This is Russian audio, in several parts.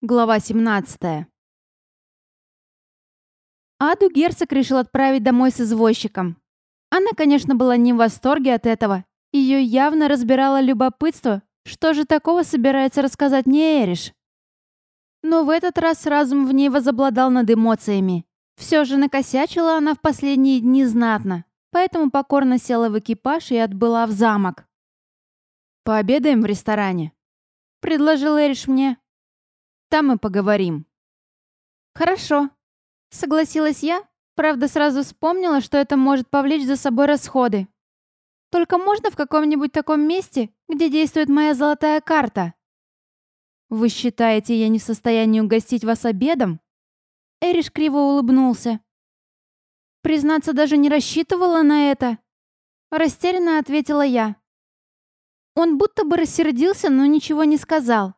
Глава 17. Аду герцог решил отправить домой с извозчиком. Она, конечно, была не в восторге от этого. Ее явно разбирало любопытство, что же такого собирается рассказать не Эриш. Но в этот раз разум в ней возобладал над эмоциями. Все же накосячила она в последние дни знатно, поэтому покорно села в экипаж и отбыла в замок. «Пообедаем в ресторане», — предложил Эриш мне. Там мы поговорим». «Хорошо», — согласилась я, правда сразу вспомнила, что это может повлечь за собой расходы. «Только можно в каком-нибудь таком месте, где действует моя золотая карта?» «Вы считаете, я не в состоянии угостить вас обедом?» Эриш криво улыбнулся. «Признаться, даже не рассчитывала на это», — растерянно ответила я. Он будто бы рассердился, но ничего не сказал.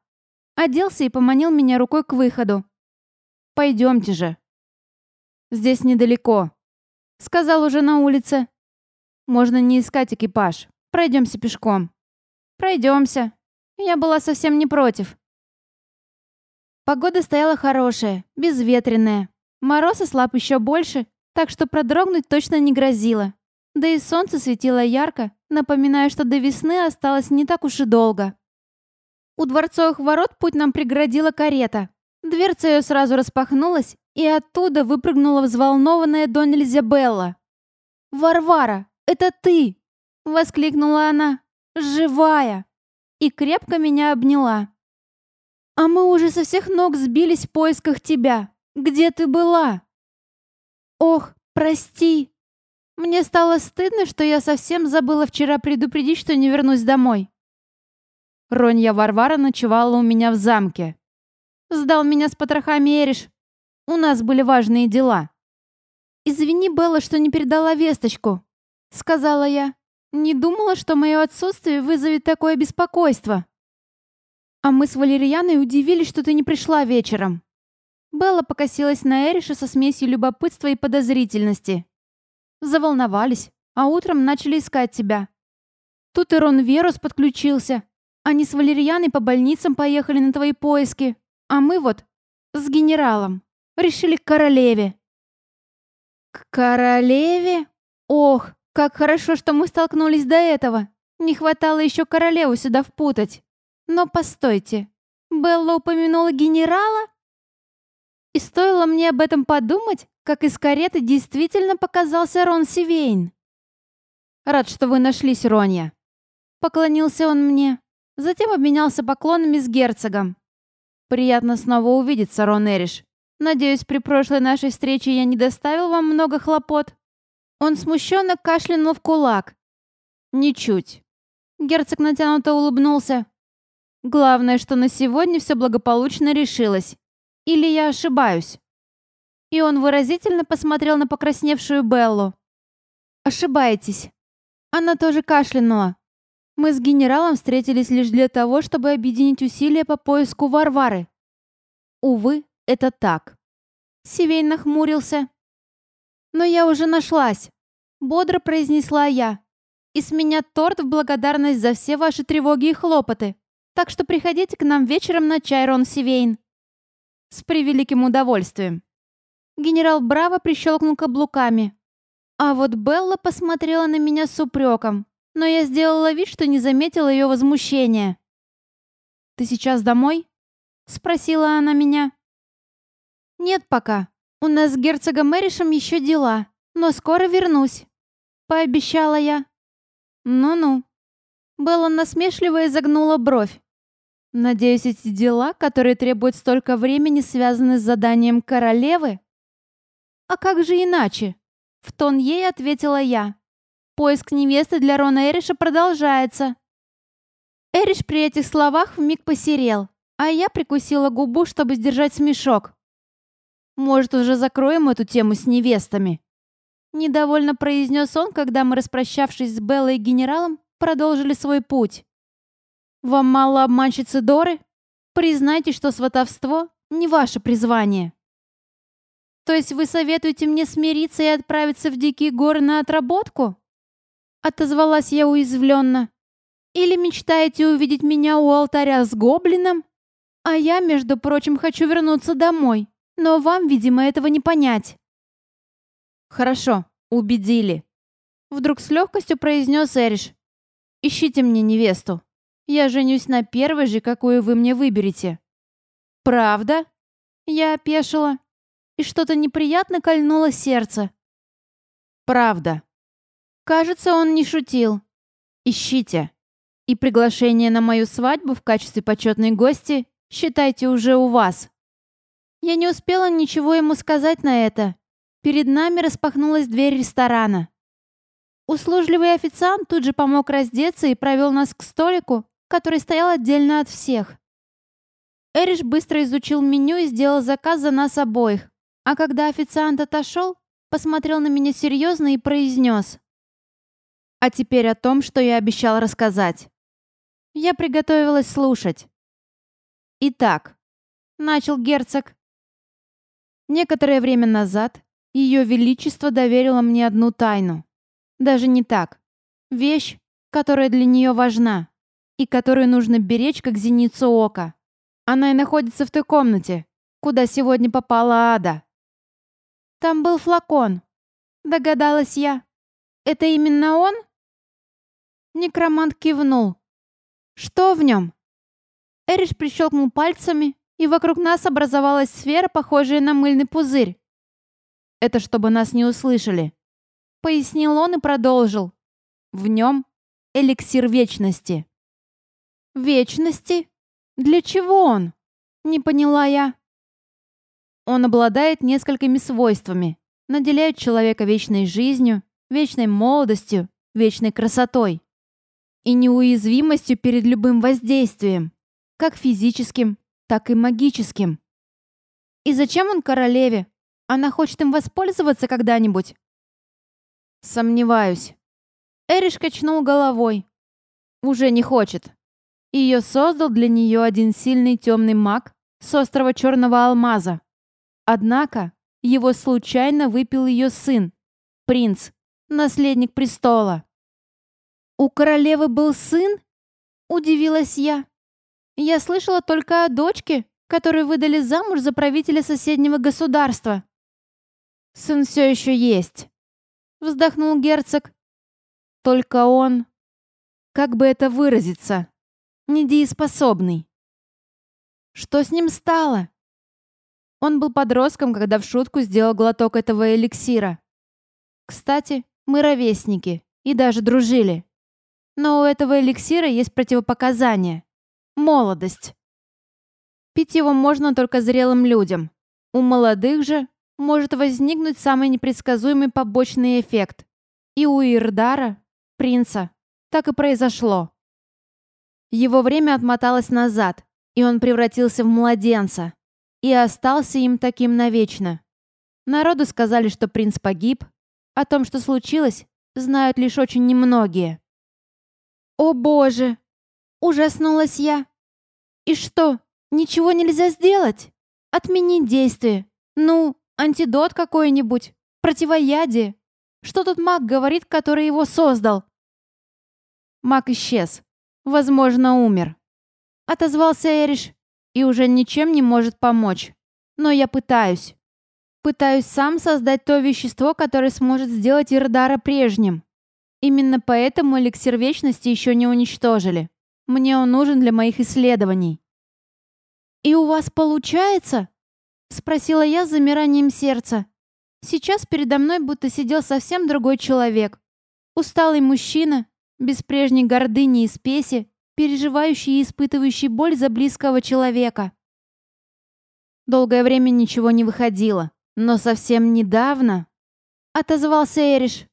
Оделся и поманил меня рукой к выходу. «Пойдемте же». «Здесь недалеко», — сказал уже на улице. «Можно не искать экипаж. Пройдемся пешком». «Пройдемся». Я была совсем не против. Погода стояла хорошая, безветренная. Мороз ослаб еще больше, так что продрогнуть точно не грозило. Да и солнце светило ярко, напоминая, что до весны осталось не так уж и долго. У дворцовых ворот путь нам преградила карета. Дверца ее сразу распахнулась, и оттуда выпрыгнула взволнованная до нельзя Белла. «Варвара, это ты!» — воскликнула она. «Живая!» И крепко меня обняла. «А мы уже со всех ног сбились в поисках тебя. Где ты была?» «Ох, прости!» Мне стало стыдно, что я совсем забыла вчера предупредить, что не вернусь домой. Ронья Варвара ночевала у меня в замке. Сдал меня с потрохами Эриш. У нас были важные дела. «Извини, Белла, что не передала весточку», — сказала я. «Не думала, что мое отсутствие вызовет такое беспокойство». «А мы с Валерьяной удивились, что ты не пришла вечером». Белла покосилась на Эриша со смесью любопытства и подозрительности. Заволновались, а утром начали искать тебя. Тут и Рон Верус подключился. Они с Валерьяной по больницам поехали на твои поиски, а мы вот с генералом решили к королеве». «К королеве? Ох, как хорошо, что мы столкнулись до этого. Не хватало еще королеву сюда впутать. Но постойте, Белла упомянула генерала?» И стоило мне об этом подумать, как из кареты действительно показался Рон Сивейн. «Рад, что вы нашлись, Ронья», — поклонился он мне. Затем обменялся поклонами с герцогом. «Приятно снова увидеться, Рон Эриш. Надеюсь, при прошлой нашей встрече я не доставил вам много хлопот?» Он смущенно кашлянул в кулак. «Ничуть». Герцог натянуто улыбнулся. «Главное, что на сегодня все благополучно решилось. Или я ошибаюсь?» И он выразительно посмотрел на покрасневшую Беллу. «Ошибаетесь». Она тоже кашлянула. Мы с генералом встретились лишь для того, чтобы объединить усилия по поиску Варвары. Увы, это так. Сивей нахмурился. «Но я уже нашлась», — бодро произнесла я. «И с меня торт в благодарность за все ваши тревоги и хлопоты. Так что приходите к нам вечером на чай, Рон Сивейн». «С превеликим удовольствием». Генерал Браво прищелкнул каблуками. А вот Белла посмотрела на меня с упреком но я сделала вид, что не заметила ее возмущения. «Ты сейчас домой?» — спросила она меня. «Нет пока. У нас с герцогом Эришем еще дела, но скоро вернусь», — пообещала я. «Ну-ну». Белла насмешливо изогнула бровь. «Надеюсь, эти дела, которые требуют столько времени, связаны с заданием королевы?» «А как же иначе?» — в тон ей ответила я. Поиск невесты для Рона Эриша продолжается. Эриш при этих словах вмиг посерел, а я прикусила губу, чтобы сдержать смешок. «Может, уже закроем эту тему с невестами?» Недовольно произнес он, когда мы, распрощавшись с Беллой и генералом, продолжили свой путь. «Вам мало обманщицы Доры? Признайте, что сватовство — не ваше призвание». «То есть вы советуете мне смириться и отправиться в дикие горы на отработку?» Отозвалась я уязвленно. «Или мечтаете увидеть меня у алтаря с гоблином? А я, между прочим, хочу вернуться домой, но вам, видимо, этого не понять». «Хорошо, убедили», — вдруг с легкостью произнес Эриш. «Ищите мне невесту. Я женюсь на первой же, какую вы мне выберете». «Правда?» Я опешила, и что-то неприятно кольнуло сердце. «Правда». Кажется, он не шутил. «Ищите. И приглашение на мою свадьбу в качестве почетной гости считайте уже у вас». Я не успела ничего ему сказать на это. Перед нами распахнулась дверь ресторана. Услужливый официант тут же помог раздеться и провел нас к столику, который стоял отдельно от всех. Эриш быстро изучил меню и сделал заказ за нас обоих. А когда официант отошел, посмотрел на меня серьезно и произнес. «А теперь о том, что я обещал рассказать». Я приготовилась слушать. «Итак», — начал герцог. Некоторое время назад Ее Величество доверило мне одну тайну. Даже не так. Вещь, которая для нее важна и которую нужно беречь как зеницу ока. Она и находится в той комнате, куда сегодня попала Ада. Там был флакон. Догадалась я. Это именно он? Некромант кивнул. Что в нем? Эриш прищелкнул пальцами, и вокруг нас образовалась сфера, похожая на мыльный пузырь. Это чтобы нас не услышали. Пояснил он и продолжил. В нем эликсир вечности. Вечности? Для чего он? Не поняла я. Он обладает несколькими свойствами, наделяет человека вечной жизнью, вечной молодостью, вечной красотой и неуязвимостью перед любым воздействием, как физическим, так и магическим. И зачем он королеве? Она хочет им воспользоваться когда-нибудь? Сомневаюсь. Эриш качнул головой. Уже не хочет. Ее создал для нее один сильный темный маг с острова Черного Алмаза. Однако его случайно выпил ее сын, принц, наследник престола. «У королевы был сын?» — удивилась я. Я слышала только о дочке, которую выдали замуж за правителя соседнего государства. «Сын все еще есть», — вздохнул герцог. «Только он...» Как бы это выразиться? недееспособный. Что с ним стало? Он был подростком, когда в шутку сделал глоток этого эликсира. Кстати, мы ровесники и даже дружили. Но у этого эликсира есть противопоказания. Молодость. Пить его можно только зрелым людям. У молодых же может возникнуть самый непредсказуемый побочный эффект. И у Ирдара, принца, так и произошло. Его время отмоталось назад, и он превратился в младенца. И остался им таким навечно. Народу сказали, что принц погиб. О том, что случилось, знают лишь очень немногие. «О боже!» — ужаснулась я. «И что, ничего нельзя сделать? Отменить действие? Ну, антидот какой-нибудь? Противоядие? Что тут маг говорит, который его создал?» Маг исчез. Возможно, умер. Отозвался Эриш и уже ничем не может помочь. Но я пытаюсь. Пытаюсь сам создать то вещество, которое сможет сделать Ирдара прежним. Именно поэтому эликсир вечности еще не уничтожили. Мне он нужен для моих исследований. «И у вас получается?» — спросила я с замиранием сердца. Сейчас передо мной будто сидел совсем другой человек. Усталый мужчина, без прежней гордыни и спеси, переживающий и испытывающий боль за близкого человека. Долгое время ничего не выходило, но совсем недавно... Отозвался Эриш.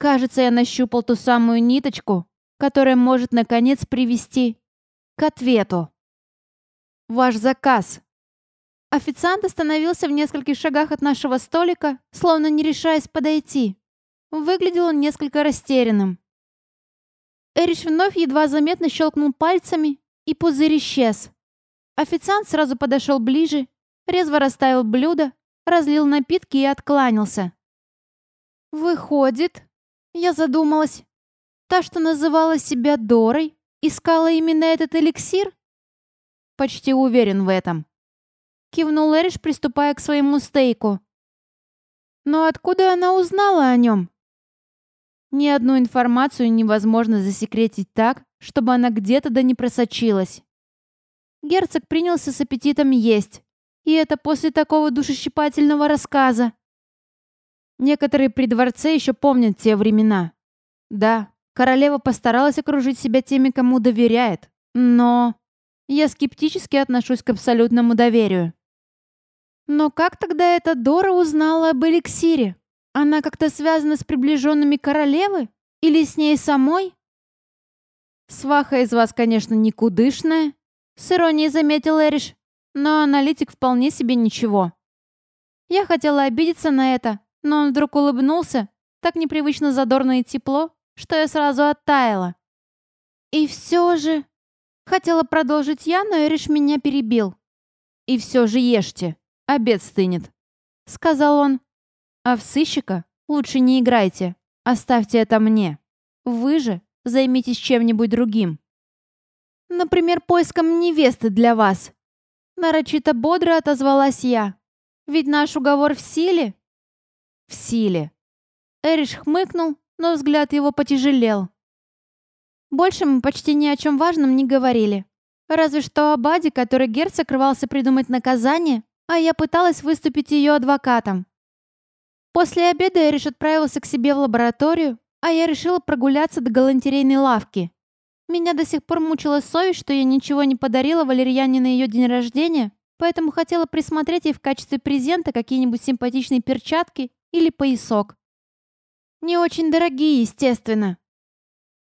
Кажется, я нащупал ту самую ниточку, которая может, наконец, привести к ответу. Ваш заказ. Официант остановился в нескольких шагах от нашего столика, словно не решаясь подойти. Выглядел он несколько растерянным. Эриш вновь едва заметно щелкнул пальцами, и пузырь исчез. Официант сразу подошел ближе, резво расставил блюдо, разлил напитки и откланялся. «Выходит...» Я задумалась. Та, что называла себя Дорой, искала именно этот эликсир? почти уверен в этом. Кивнул Эриш, приступая к своему стейку. Но откуда она узнала о нем? Ни одну информацию невозможно засекретить так, чтобы она где-то да не просочилась. Герцог принялся с аппетитом есть. И это после такого душещипательного рассказа. Некоторые при дворце еще помнят те времена. Да, королева постаралась окружить себя теми, кому доверяет. Но я скептически отношусь к абсолютному доверию. Но как тогда эта Дора узнала об эликсире? Она как-то связана с приближенными королевы? Или с ней самой? Сваха из вас, конечно, никудышная, с иронией заметил Эриш, но аналитик вполне себе ничего. Я хотела обидеться на это, но он вдруг улыбнулся, так непривычно задорно и тепло, что я сразу оттаяла. И все же... Хотела продолжить я, но Эриш меня перебил. «И все же ешьте, обед стынет», — сказал он. «А в сыщика лучше не играйте, оставьте это мне. Вы же займитесь чем-нибудь другим». «Например, поиском невесты для вас». Нарочито бодро отозвалась я. «Ведь наш уговор в силе?» «В силе». Эриш хмыкнул, но взгляд его потяжелел. Больше мы почти ни о чем важном не говорили. Разве что о Баде, который герцог рвался придумать наказание, а я пыталась выступить ее адвокатом. После обеда Эриш отправился к себе в лабораторию, а я решила прогуляться до галантерейной лавки. Меня до сих пор мучила совесть, что я ничего не подарила Валерьяне на ее день рождения, поэтому хотела присмотреть ей в качестве презента какие-нибудь симпатичные перчатки или поясок. Не очень дорогие, естественно.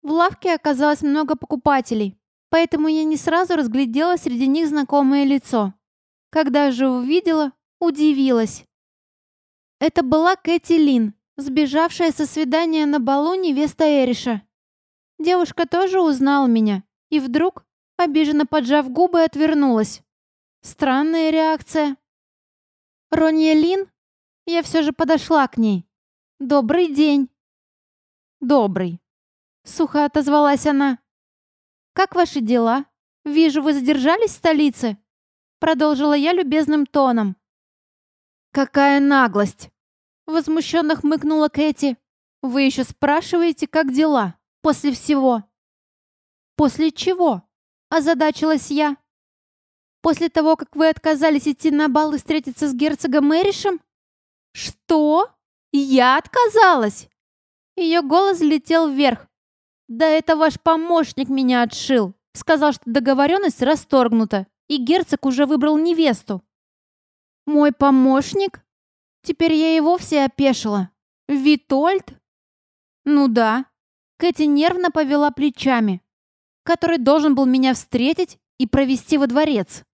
В лавке оказалось много покупателей, поэтому я не сразу разглядела среди них знакомое лицо. Когда же увидела, удивилась. Это была Кэти Лин, сбежавшая со свидания на балу невеста Эриша. Девушка тоже узнала меня и вдруг, обиженно поджав губы, отвернулась. Странная реакция. Ронья Лин? Я все же подошла к ней. «Добрый день!» «Добрый!» — сухо отозвалась она. «Как ваши дела? Вижу, вы задержались в столице?» Продолжила я любезным тоном. «Какая наглость!» Возмущенно хмыкнула Кэти. «Вы еще спрашиваете, как дела? После всего?» «После чего?» Озадачилась я. «После того, как вы отказались идти на бал и встретиться с герцогом Эришем?» «Что? Я отказалась?» Ее голос летел вверх. «Да это ваш помощник меня отшил. Сказал, что договоренность расторгнута, и герцог уже выбрал невесту». «Мой помощник?» Теперь я и вовсе опешила. «Витольд?» «Ну да». Кэти нервно повела плечами. «Который должен был меня встретить и провести во дворец».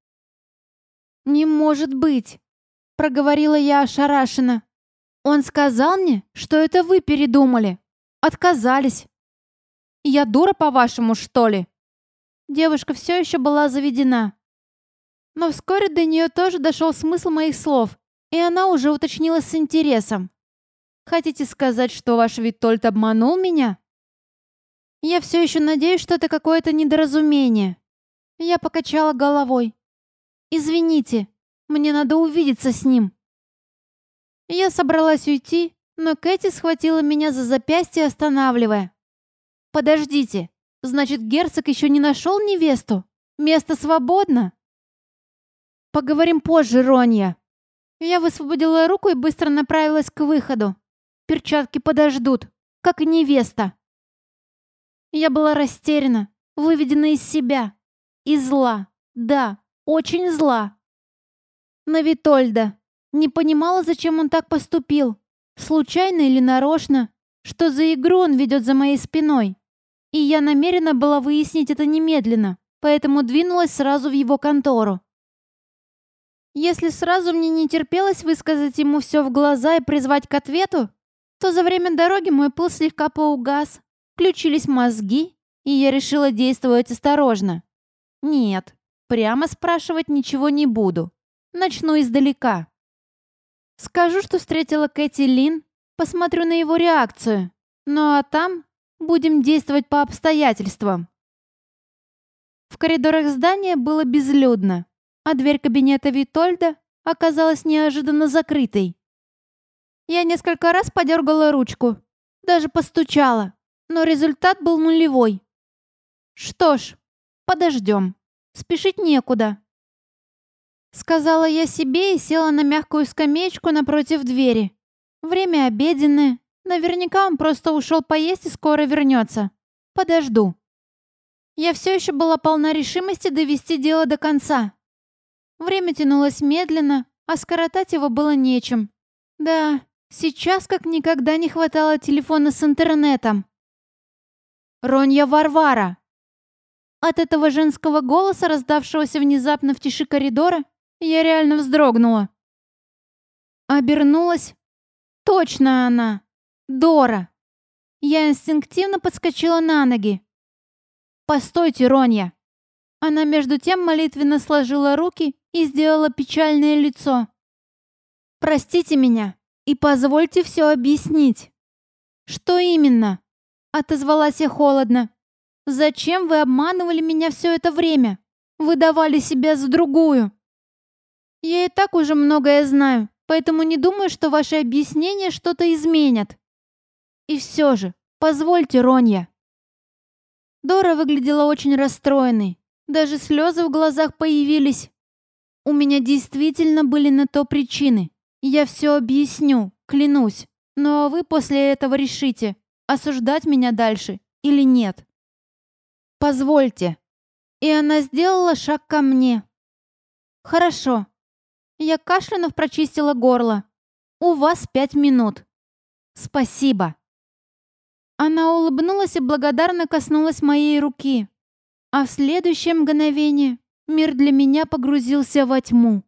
«Не может быть!» — проговорила я ошарашенно. Он сказал мне, что это вы передумали. Отказались. Я дура, по-вашему, что ли? Девушка все еще была заведена. Но вскоре до нее тоже дошел смысл моих слов, и она уже уточнила с интересом. «Хотите сказать, что ваш Витольд обманул меня?» «Я все еще надеюсь, что это какое-то недоразумение». Я покачала головой. «Извините, мне надо увидеться с ним». Я собралась уйти, но Кэти схватила меня за запястье, останавливая. «Подождите, значит, герцог еще не нашел невесту? Место свободно?» «Поговорим позже, Ронья». Я высвободила руку и быстро направилась к выходу. Перчатки подождут, как и невеста. Я была растеряна, выведена из себя. И зла, да, очень зла. На Витольда, не понимала, зачем он так поступил. Случайно или нарочно. Что за игру он ведет за моей спиной. И я намерена была выяснить это немедленно, поэтому двинулась сразу в его контору. Если сразу мне не терпелось высказать ему все в глаза и призвать к ответу, то за время дороги мой пыл слегка поугас, включились мозги, и я решила действовать осторожно. Нет, прямо спрашивать ничего не буду. Начну издалека. Скажу, что встретила Кэти Лин, посмотрю на его реакцию. Ну а там будем действовать по обстоятельствам. В коридорах здания было безлюдно, а дверь кабинета Витольда оказалась неожиданно закрытой. Я несколько раз подергала ручку, даже постучала, но результат был нулевой. Что ж, подождем. Спешить некуда. Сказала я себе и села на мягкую скамеечку напротив двери. Время обеденное. Наверняка он просто ушел поесть и скоро вернется. Подожду. Я все еще была полна решимости довести дело до конца. Время тянулось медленно, а скоротать его было нечем. Да, сейчас как никогда не хватало телефона с интернетом. «Ронья Варвара!» От этого женского голоса, раздавшегося внезапно в тиши коридора, я реально вздрогнула. Обернулась. Точно она. Дора. Я инстинктивно подскочила на ноги. «Постойте, Ронья!» Она между тем молитвенно сложила руки и сделала печальное лицо. «Простите меня и позвольте все объяснить». «Что именно?» Отозвалась я холодно. «Зачем вы обманывали меня все это время? Выдавали себя за другую?» Я и так уже многое знаю, поэтому не думаю, что ваши объяснения что-то изменят. И все же, позвольте, Ронья. Дора выглядела очень расстроенной. Даже слезы в глазах появились. У меня действительно были на то причины. Я все объясню, клянусь. Но вы после этого решите, осуждать меня дальше или нет. Позвольте. И она сделала шаг ко мне. Хорошо, я кашлянув прочистила горло. «У вас пять минут». «Спасибо». Она улыбнулась и благодарно коснулась моей руки. А в следующее мгновение мир для меня погрузился во тьму.